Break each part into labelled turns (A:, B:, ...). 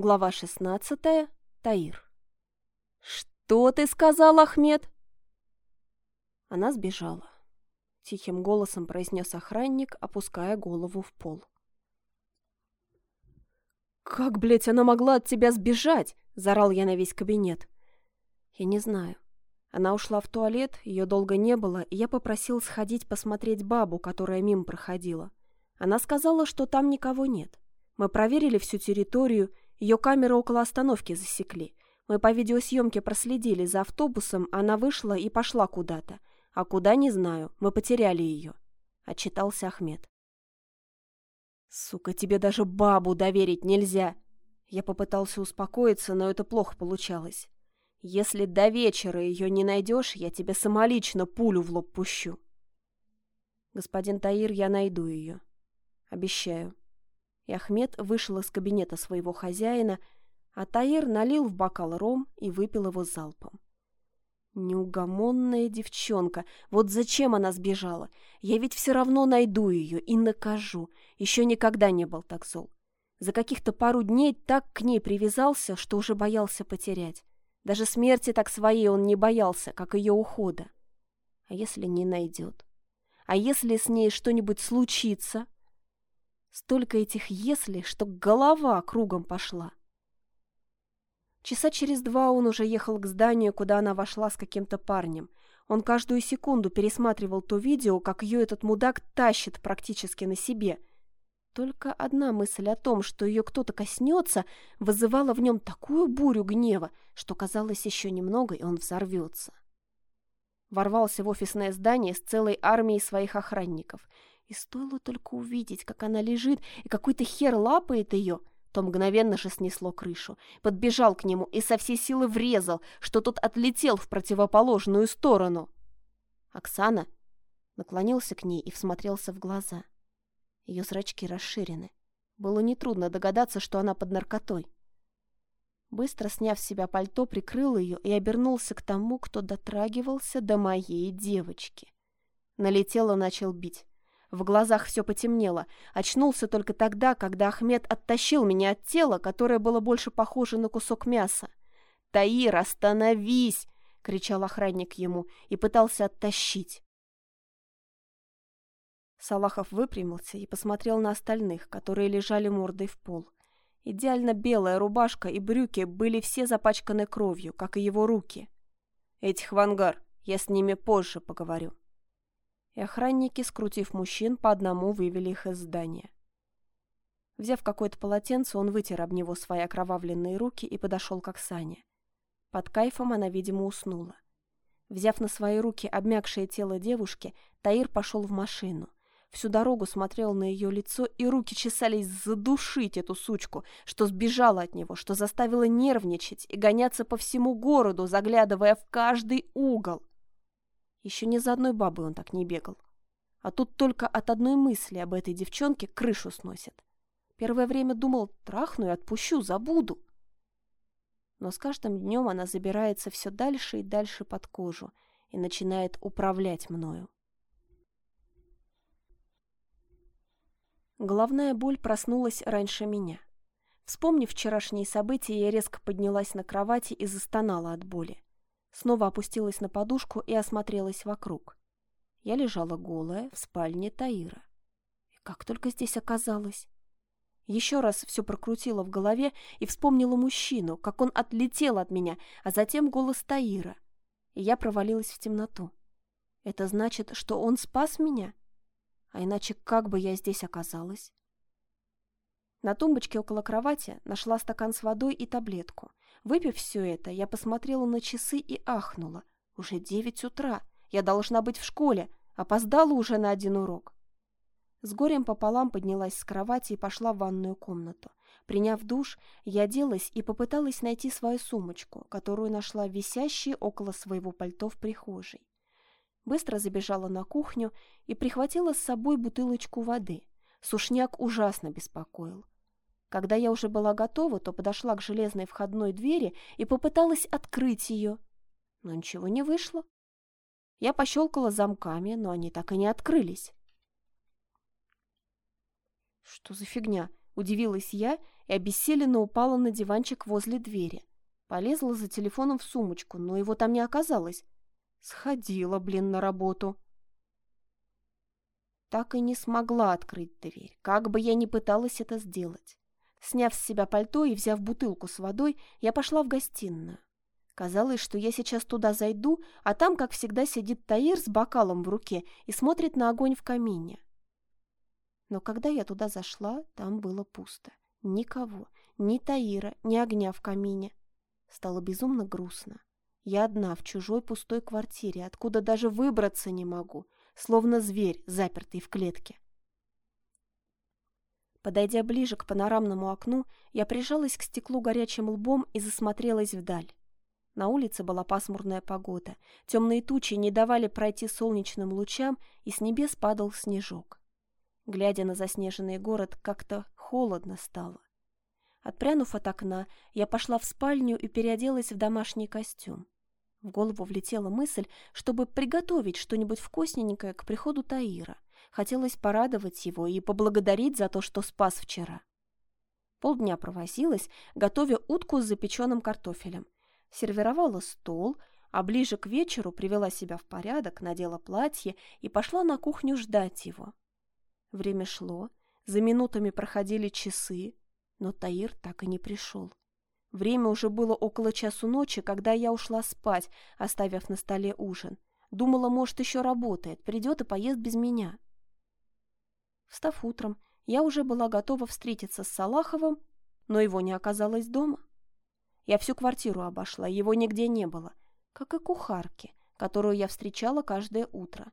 A: Глава 16. Таир. «Что ты сказал, Ахмед?» Она сбежала. Тихим голосом произнес охранник, опуская голову в пол. «Как, блядь, она могла от тебя сбежать?» – заорал я на весь кабинет. «Я не знаю. Она ушла в туалет, ее долго не было, и я попросил сходить посмотреть бабу, которая мимо проходила. Она сказала, что там никого нет. Мы проверили всю территорию, ее камеры около остановки засекли. Мы по видеосъемке проследили за автобусом, она вышла и пошла куда-то. А куда, не знаю, мы потеряли ее. Отчитался Ахмед. «Сука, тебе даже бабу доверить нельзя!» Я попытался успокоиться, но это плохо получалось. «Если до вечера ее не найдешь, я тебе самолично пулю в лоб пущу». «Господин Таир, я найду ее. Обещаю». И Ахмед вышел из кабинета своего хозяина, а Таир налил в бокал ром и выпил его залпом. Неугомонная девчонка. Вот зачем она сбежала? Я ведь все равно найду ее и накажу. Еще никогда не был так зол. За каких-то пару дней так к ней привязался, что уже боялся потерять. Даже смерти так своей он не боялся, как ее ухода. А если не найдет? А если с ней что-нибудь случится? Столько этих «если», что голова кругом пошла. Часа через два он уже ехал к зданию, куда она вошла с каким-то парнем. Он каждую секунду пересматривал то видео, как ее этот мудак тащит практически на себе. Только одна мысль о том, что ее кто-то коснется, вызывала в нем такую бурю гнева, что казалось еще немного, и он взорвется. Ворвался в офисное здание с целой армией своих охранников. И стоило только увидеть, как она лежит, и какой-то хер лапает ее — то мгновенно же снесло крышу. Подбежал к нему и со всей силы врезал, что тот отлетел в противоположную сторону. Оксана наклонился к ней и всмотрелся в глаза. Ее зрачки расширены. Было нетрудно догадаться, что она под наркотой. Быстро сняв с себя пальто, прикрыл ее и обернулся к тому, кто дотрагивался до моей девочки. Налетел и начал бить. В глазах все потемнело. Очнулся только тогда, когда Ахмед оттащил меня от тела, которое было больше похоже на кусок мяса. «Таир, остановись!» — кричал охранник ему и пытался оттащить. Салахов выпрямился и посмотрел на остальных, которые лежали мордой в пол. Идеально белая рубашка и брюки были все запачканы кровью, как и его руки. «Этих в ангар, я с ними позже поговорю», и охранники, скрутив мужчин, по одному вывели их из здания. Взяв какое-то полотенце, он вытер об него свои окровавленные руки и подошел к Оксане. Под кайфом она, видимо, уснула. Взяв на свои руки обмякшее тело девушки, Таир пошел в машину. Всю дорогу смотрел на ее лицо, и руки чесались задушить эту сучку, что сбежала от него, что заставила нервничать и гоняться по всему городу, заглядывая в каждый угол. Еще ни за одной бабой он так не бегал. А тут только от одной мысли об этой девчонке крышу сносит. Первое время думал, трахну и отпущу, забуду. Но с каждым днем она забирается все дальше и дальше под кожу и начинает управлять мною. Головная боль проснулась раньше меня. Вспомнив вчерашние события, я резко поднялась на кровати и застонала от боли. Снова опустилась на подушку и осмотрелась вокруг. Я лежала голая в спальне Таира. И как только здесь оказалась. Еще раз все прокрутила в голове и вспомнила мужчину, как он отлетел от меня, а затем голос Таира. И я провалилась в темноту. Это значит, что он спас меня? А иначе как бы я здесь оказалась? На тумбочке около кровати нашла стакан с водой и таблетку. Выпив все это, я посмотрела на часы и ахнула. Уже девять утра. Я должна быть в школе. Опоздала уже на один урок. С горем пополам поднялась с кровати и пошла в ванную комнату. Приняв душ, я оделась и попыталась найти свою сумочку, которую нашла висящей около своего пальто в прихожей. Быстро забежала на кухню и прихватила с собой бутылочку воды. Сушняк ужасно беспокоил. Когда я уже была готова, то подошла к железной входной двери и попыталась открыть ее. Но ничего не вышло. Я пощелкала замками, но они так и не открылись. «Что за фигня?» — Удивилась я и обессиленно упала на диванчик возле двери. Полезла за телефоном в сумочку, но его там не оказалось. Сходила, блин, на работу. Так и не смогла открыть дверь, как бы я ни пыталась это сделать. Сняв с себя пальто и взяв бутылку с водой, я пошла в гостиную. Казалось, что я сейчас туда зайду, а там, как всегда, сидит Таир с бокалом в руке и смотрит на огонь в камине. Но когда я туда зашла, там было пусто. Никого, ни Таира, ни огня в камине. Стало безумно грустно. Я одна в чужой пустой квартире, откуда даже выбраться не могу, словно зверь, запертый в клетке. Подойдя ближе к панорамному окну, я прижалась к стеклу горячим лбом и засмотрелась вдаль. На улице была пасмурная погода. Темные тучи не давали пройти солнечным лучам, и с небес падал снежок. Глядя на заснеженный город, как-то холодно стало. Отпрянув от окна, я пошла в спальню и переоделась в домашний костюм. В голову влетела мысль, чтобы приготовить что-нибудь вкусненькое к приходу Таира. Хотелось порадовать его и поблагодарить за то, что спас вчера. Полдня провозилась, готовя утку с запеченным картофелем – сервировала стол, а ближе к вечеру привела себя в порядок, надела платье и пошла на кухню ждать его. Время шло, за минутами проходили часы, но Таир так и не пришел. Время уже было около часу ночи, когда я ушла спать, оставив на столе ужин. Думала, может, еще работает, придет и поест без меня. Встав утром, я уже была готова встретиться с Салаховым, но его не оказалось дома. Я всю квартиру обошла, его нигде не было, как и кухарки, которую я встречала каждое утро.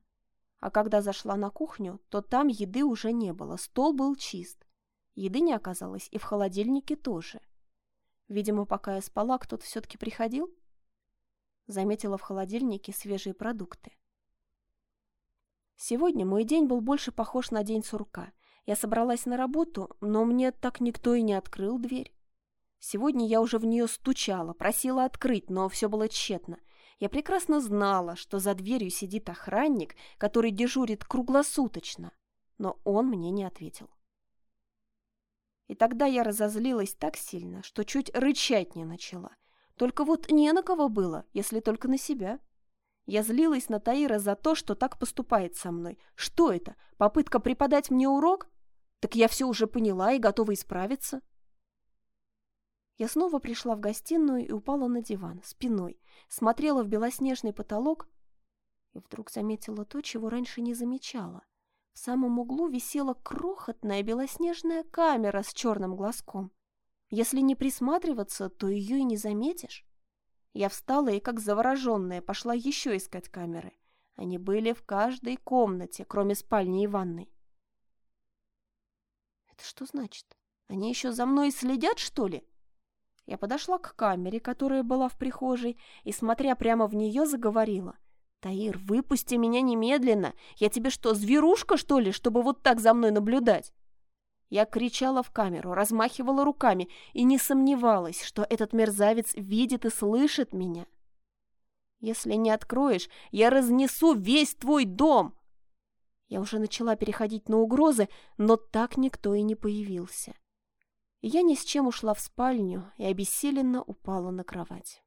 A: А когда зашла на кухню, то там еды уже не было, стол был чист. Еды не оказалось и в холодильнике тоже. Видимо, пока я спала, кто-то все-таки приходил. Заметила в холодильнике свежие продукты. Сегодня мой день был больше похож на день сурка. Я собралась на работу, но мне так никто и не открыл дверь. Сегодня я уже в нее стучала, просила открыть, но все было тщетно. Я прекрасно знала, что за дверью сидит охранник, который дежурит круглосуточно, но он мне не ответил. И тогда я разозлилась так сильно, что чуть рычать не начала. Только вот не на кого было, если только на себя. Я злилась на Таира за то, что так поступает со мной. Что это? Попытка преподать мне урок? Так я все уже поняла и готова исправиться. Я снова пришла в гостиную и упала на диван, спиной, смотрела в белоснежный потолок и вдруг заметила то, чего раньше не замечала. В самом углу висела крохотная белоснежная камера с черным глазком. Если не присматриваться, то ее и не заметишь. Я встала и, как завороженная, пошла еще искать камеры. Они были в каждой комнате, кроме спальни и ванной. Это что значит? Они еще за мной следят, что ли? Я подошла к камере, которая была в прихожей, и, смотря прямо в нее, заговорила. «Таир, выпусти меня немедленно! Я тебе что, зверушка, что ли, чтобы вот так за мной наблюдать?» Я кричала в камеру, размахивала руками и не сомневалась, что этот мерзавец видит и слышит меня. «Если не откроешь, я разнесу весь твой дом!» Я уже начала переходить на угрозы, но так никто и не появился. Я ни с чем ушла в спальню и обессиленно упала на кровать.